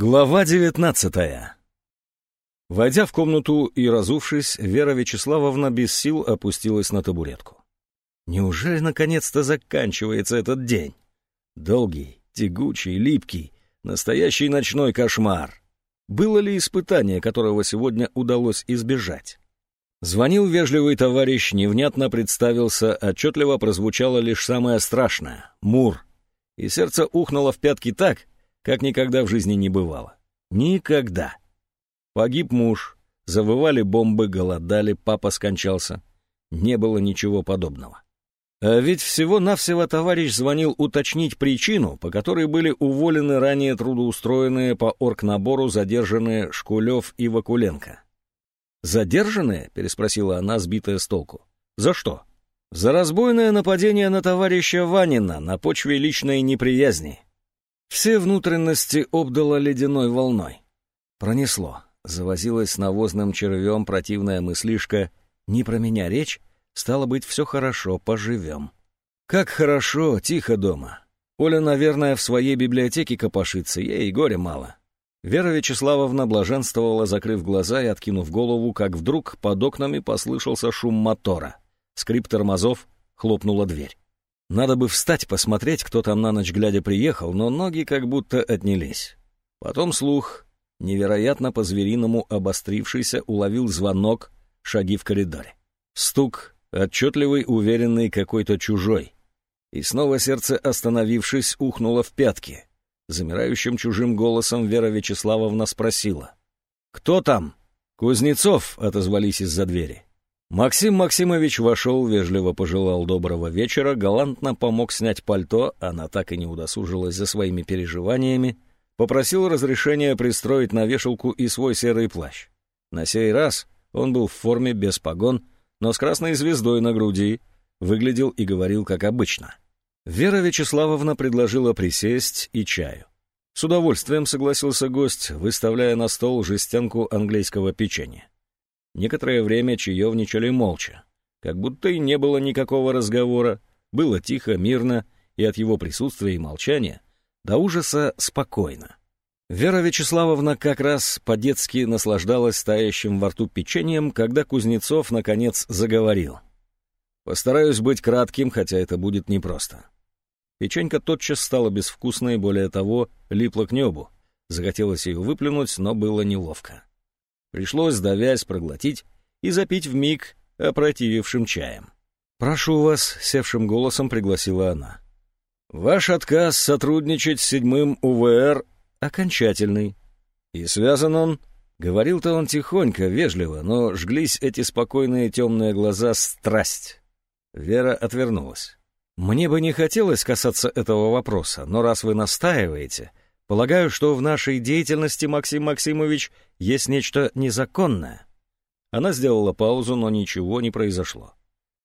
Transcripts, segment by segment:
Глава девятнадцатая. Войдя в комнату и разувшись, Вера Вячеславовна без сил опустилась на табуретку. Неужели наконец-то заканчивается этот день? Долгий, тягучий, липкий, настоящий ночной кошмар. Было ли испытание, которого сегодня удалось избежать? Звонил вежливый товарищ, невнятно представился, отчетливо прозвучало лишь самое страшное — Мур. И сердце ухнуло в пятки так, как никогда в жизни не бывало. Никогда. Погиб муж, завывали бомбы, голодали, папа скончался. Не было ничего подобного. А ведь всего-навсего товарищ звонил уточнить причину, по которой были уволены ранее трудоустроенные по оргнабору задержанные Шкулев и Вакуленко. «Задержанные?» — переспросила она, сбитая с толку. «За что?» «За разбойное нападение на товарища Ванина на почве личной неприязни. Все внутренности обдало ледяной волной. Пронесло. Завозилась навозным червем противная мыслишка «Не про меня речь, стало быть, все хорошо, поживем». Как хорошо, тихо дома. Оля, наверное, в своей библиотеке копошится, ей горе мало. Вера Вячеславовна блаженствовала, закрыв глаза и откинув голову, как вдруг под окнами послышался шум мотора. Скрип тормозов, хлопнула дверь. Надо бы встать, посмотреть, кто там на ночь глядя приехал, но ноги как будто отнялись. Потом слух, невероятно по-звериному обострившийся, уловил звонок, шаги в коридоре. Стук, отчетливый, уверенный, какой-то чужой. И снова сердце, остановившись, ухнуло в пятки. Замирающим чужим голосом Вера Вячеславовна спросила. «Кто там?» «Кузнецов», — отозвались из-за двери. Максим Максимович вошел, вежливо пожелал доброго вечера, галантно помог снять пальто, она так и не удосужилась за своими переживаниями, попросил разрешения пристроить на вешалку и свой серый плащ. На сей раз он был в форме без погон, но с красной звездой на груди, выглядел и говорил как обычно. Вера Вячеславовна предложила присесть и чаю. С удовольствием согласился гость, выставляя на стол жестянку английского печенья. Некоторое время чаевничали молча, как будто и не было никакого разговора, было тихо, мирно, и от его присутствия и молчания до ужаса спокойно. Вера Вячеславовна как раз по-детски наслаждалась стоящим во рту печеньем, когда Кузнецов, наконец, заговорил. «Постараюсь быть кратким, хотя это будет непросто». Печенька тотчас стала безвкусной, более того, липла к небу. Захотелось ее выплюнуть, но было неловко. Пришлось, давясь, проглотить и запить в миг опротивившим чаем. «Прошу вас», — севшим голосом пригласила она. «Ваш отказ сотрудничать с седьмым УВР окончательный. И связан он...» Говорил-то он тихонько, вежливо, но жглись эти спокойные темные глаза страсть. Вера отвернулась. «Мне бы не хотелось касаться этого вопроса, но раз вы настаиваете, Полагаю, что в нашей деятельности, Максим Максимович, есть нечто незаконное». Она сделала паузу, но ничего не произошло.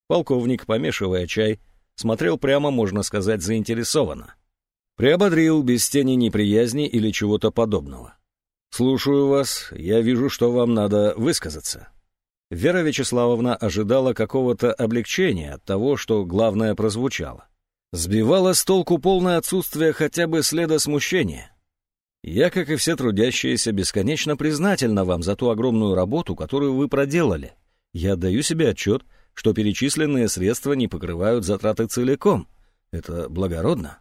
Полковник, помешивая чай, смотрел прямо, можно сказать, заинтересованно. Приободрил без тени неприязни или чего-то подобного. «Слушаю вас. Я вижу, что вам надо высказаться». Вера Вячеславовна ожидала какого-то облегчения от того, что главное прозвучало. Сбивало с толку полное отсутствие хотя бы следа смущения. Я, как и все трудящиеся, бесконечно признательна вам за ту огромную работу, которую вы проделали. Я отдаю себе отчет, что перечисленные средства не покрывают затраты целиком. Это благородно.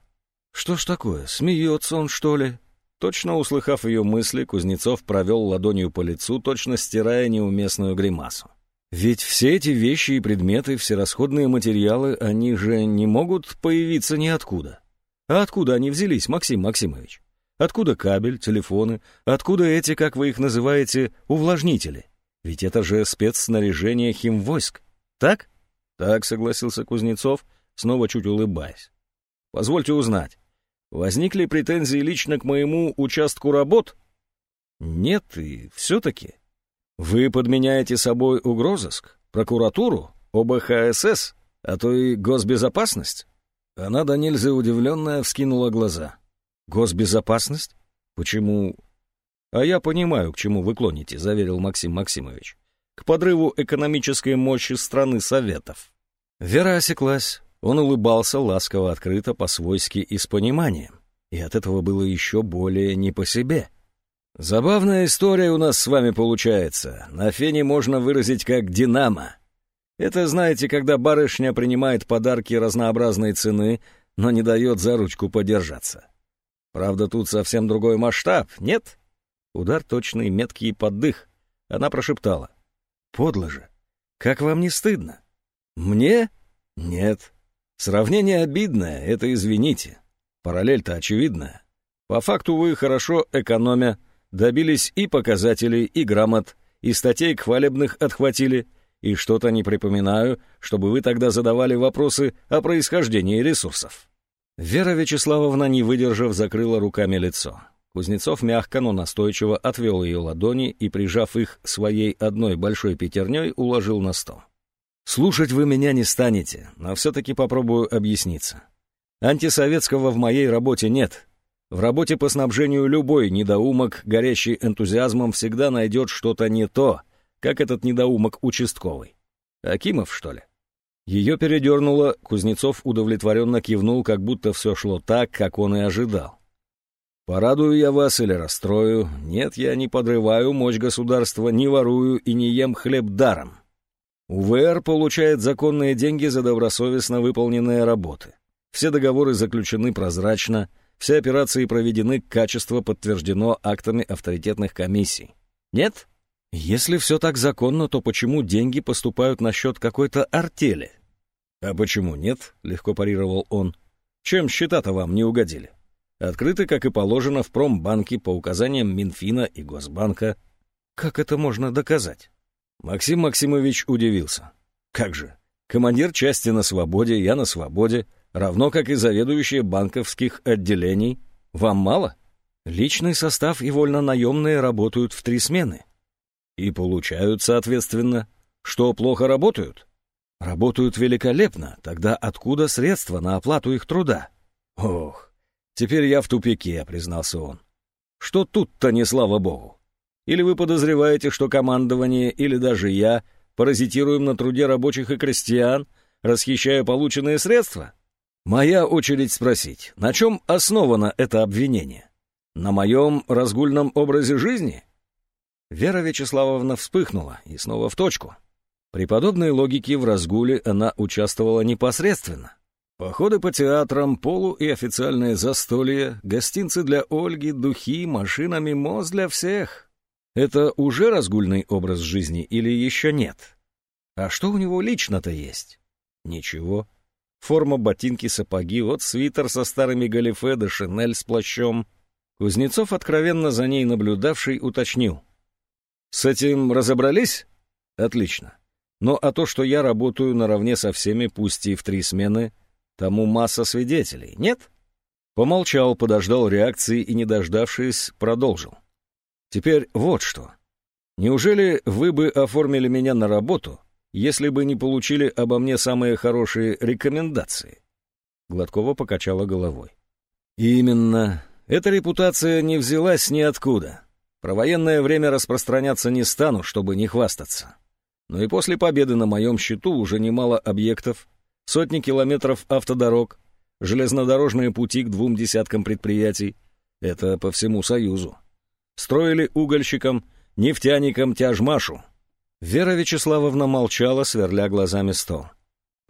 Что ж такое, смеется он, что ли? Точно услыхав ее мысли, Кузнецов провел ладонью по лицу, точно стирая неуместную гримасу. Ведь все эти вещи и предметы, все расходные материалы, они же не могут появиться ниоткуда. А откуда они взялись, Максим Максимович? Откуда кабель, телефоны? Откуда эти, как вы их называете, увлажнители? Ведь это же спецснаряжение химвойск. Так? Так, согласился Кузнецов, снова чуть улыбаясь. Позвольте узнать, возникли претензии лично к моему участку работ? Нет, и все-таки. Вы подменяете собой угрозыск, прокуратуру, ОБХСС, а то и госбезопасность? Она до нельзя удивленная вскинула глаза. Госбезопасность? Почему? А я понимаю, к чему вы клоните, заверил Максим Максимович. К подрыву экономической мощи страны Советов. Вера осеклась. Он улыбался ласково, открыто, по-свойски и с пониманием. И от этого было еще более не по себе. Забавная история у нас с вами получается. На фене можно выразить как «динамо». Это, знаете, когда барышня принимает подарки разнообразной цены, но не дает за ручку подержаться. Правда, тут совсем другой масштаб, нет? Удар точный, меткий поддых. Она прошептала. Подло же. Как вам не стыдно? Мне? Нет. Сравнение обидное, это извините. Параллель-то очевидная. По факту вы, хорошо экономя, добились и показателей, и грамот, и статей хвалебных отхватили, и что-то не припоминаю, чтобы вы тогда задавали вопросы о происхождении ресурсов. Вера Вячеславовна, не выдержав, закрыла руками лицо. Кузнецов мягко, но настойчиво отвел ее ладони и, прижав их своей одной большой пятерней, уложил на стол. «Слушать вы меня не станете, но все-таки попробую объясниться. Антисоветского в моей работе нет. В работе по снабжению любой недоумок, горящий энтузиазмом, всегда найдет что-то не то, как этот недоумок участковый. Акимов, что ли?» Ее передернуло, Кузнецов удовлетворенно кивнул, как будто все шло так, как он и ожидал. «Порадую я вас или расстрою. Нет, я не подрываю мощь государства, не ворую и не ем хлеб даром. УВР получает законные деньги за добросовестно выполненные работы. Все договоры заключены прозрачно, все операции проведены, качество подтверждено актами авторитетных комиссий. Нет? Если все так законно, то почему деньги поступают на счет какой-то артели? А почему нет? Легко парировал он. Чем счета-то вам не угодили? Открыты, как и положено, в промбанке по указаниям Минфина и Госбанка. Как это можно доказать? Максим Максимович удивился. Как же? Командир части на свободе, я на свободе, равно как и заведующие банковских отделений. Вам мало? Личный состав и вольно-наемные работают в три смены. И получают, соответственно, что плохо работают? Работают великолепно, тогда откуда средства на оплату их труда? Ох, теперь я в тупике, признался он. Что тут-то не слава богу? Или вы подозреваете, что командование, или даже я, паразитируем на труде рабочих и крестьян, расхищая полученные средства? Моя очередь спросить, на чем основано это обвинение? На моем разгульном образе жизни? Вера Вячеславовна вспыхнула и снова в точку. При подобной логике в разгуле она участвовала непосредственно. Походы по театрам, полу и официальные застолья, гостинцы для Ольги, духи, машина мимоз для всех. Это уже разгульный образ жизни или еще нет? А что у него лично-то есть? Ничего. Форма, ботинки, сапоги, вот свитер со старыми галифе да шинель с плащом. Кузнецов, откровенно за ней наблюдавший, уточнил. С этим разобрались? Отлично. Но а то, что я работаю наравне со всеми, пусть и в три смены, тому масса свидетелей, нет? Помолчал, подождал реакции и, не дождавшись, продолжил. Теперь вот что. Неужели вы бы оформили меня на работу, если бы не получили обо мне самые хорошие рекомендации? Гладкова покачала головой. Именно. Эта репутация не взялась ниоткуда. Про военное время распространяться не стану, чтобы не хвастаться. Но и после победы на моем счету уже немало объектов, сотни километров автодорог, железнодорожные пути к двум десяткам предприятий. Это по всему Союзу. Строили угольщикам, нефтяникам тяжмашу. Вера Вячеславовна молчала, сверля глазами стол.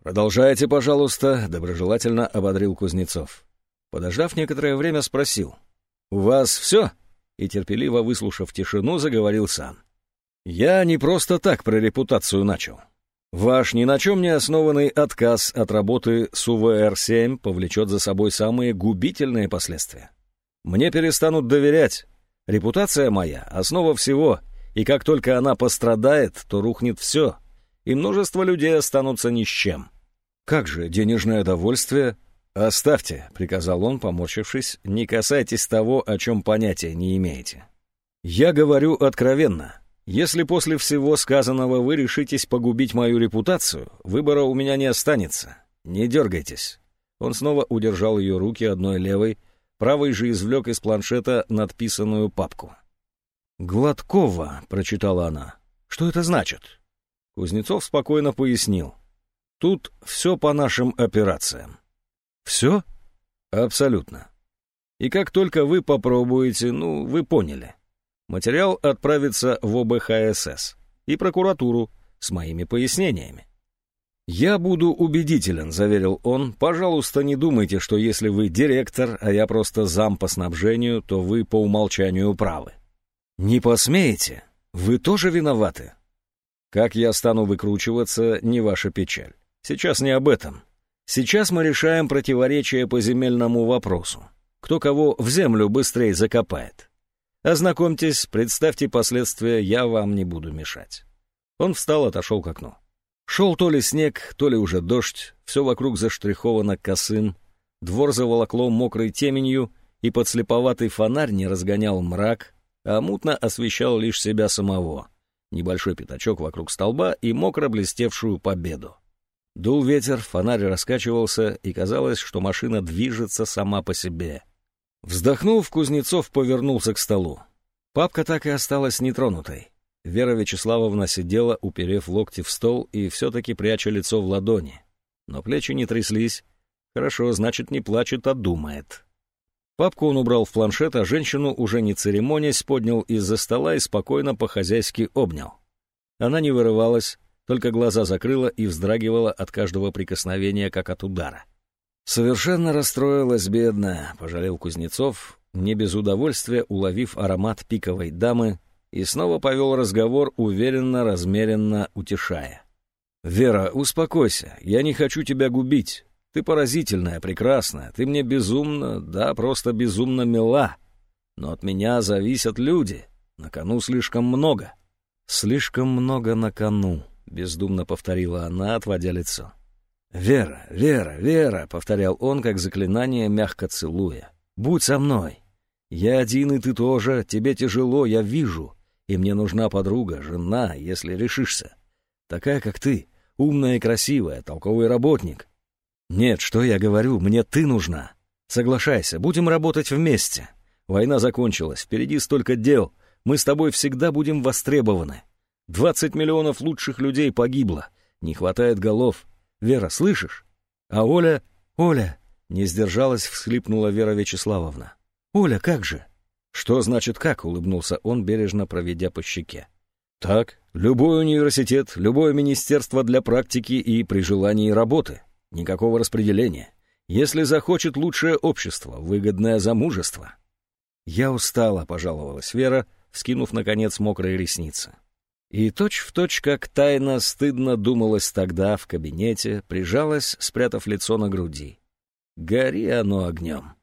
«Продолжайте, пожалуйста», — доброжелательно ободрил Кузнецов. Подождав некоторое время, спросил. «У вас все?» и, терпеливо выслушав тишину, заговорил сам. «Я не просто так про репутацию начал. Ваш ни на чем не основанный отказ от работы с УВР-7 повлечет за собой самые губительные последствия. Мне перестанут доверять. Репутация моя — основа всего, и как только она пострадает, то рухнет все, и множество людей останутся ни с чем. Как же денежное довольствие «Оставьте», — приказал он, поморщившись, — «не касайтесь того, о чем понятия не имеете». «Я говорю откровенно. Если после всего сказанного вы решитесь погубить мою репутацию, выбора у меня не останется. Не дергайтесь». Он снова удержал ее руки одной левой, правой же извлек из планшета надписанную папку. «Гладкова», — прочитала она. «Что это значит?» Кузнецов спокойно пояснил. «Тут все по нашим операциям. Все? Абсолютно. И как только вы попробуете, ну, вы поняли. Материал отправится в ОБХСС и прокуратуру с моими пояснениями. «Я буду убедителен», — заверил он. «Пожалуйста, не думайте, что если вы директор, а я просто зам по снабжению, то вы по умолчанию правы». «Не посмеете? Вы тоже виноваты?» «Как я стану выкручиваться, не ваша печаль. Сейчас не об этом. Сейчас мы решаем противоречие по земельному вопросу. Кто кого в землю быстрее закопает. Ознакомьтесь, представьте последствия, я вам не буду мешать». Он встал, отошел к окну. Шел то ли снег, то ли уже дождь, все вокруг заштриховано косым, двор заволокло мокрой теменью, и подслеповатый фонарь не разгонял мрак, а мутно освещал лишь себя самого, небольшой пятачок вокруг столба и мокро блестевшую победу. Дул ветер, фонарь раскачивался, и казалось, что машина движется сама по себе. Вздохнув, Кузнецов повернулся к столу. Папка так и осталась нетронутой. Вера Вячеславовна сидела, уперев локти в стол и все-таки пряча лицо в ладони. Но плечи не тряслись. Хорошо, значит, не плачет, а думает. Папку он убрал в планшет, а женщину, уже не церемонясь, поднял из-за стола и спокойно по-хозяйски обнял. Она не вырывалась, только глаза закрыла и вздрагивала от каждого прикосновения, как от удара. «Совершенно расстроилась, бедная», — пожалел Кузнецов, не без удовольствия уловив аромат пиковой дамы, и снова повел разговор, уверенно, размеренно утешая. «Вера, успокойся, я не хочу тебя губить. Ты поразительная, прекрасная, ты мне безумно, да, просто безумно мила. Но от меня зависят люди, на кону слишком много». «Слишком много на кону», — бездумно повторила она, отводя лицо. «Вера, Вера, Вера», — повторял он, как заклинание, мягко целуя. «Будь со мной. Я один, и ты тоже. Тебе тяжело, я вижу. И мне нужна подруга, жена, если решишься. Такая, как ты, умная и красивая, толковый работник. Нет, что я говорю, мне ты нужна. Соглашайся, будем работать вместе. Война закончилась, впереди столько дел. Мы с тобой всегда будем востребованы. Двадцать миллионов лучших людей погибло. Не хватает голов. Вера, слышишь? А Оля... Оля... Не сдержалась, всхлипнула Вера Вячеславовна. «Оля, как же? «Что значит как?» — улыбнулся он, бережно проведя по щеке. «Так, любой университет, любое министерство для практики и при желании работы. Никакого распределения. Если захочет лучшее общество, выгодное замужество». «Я устала», — пожаловалась Вера, вскинув, наконец, мокрые ресницы. И точь-в-точь, точь, как тайно, стыдно думалось тогда в кабинете, прижалась, спрятав лицо на груди. «Гори оно огнем».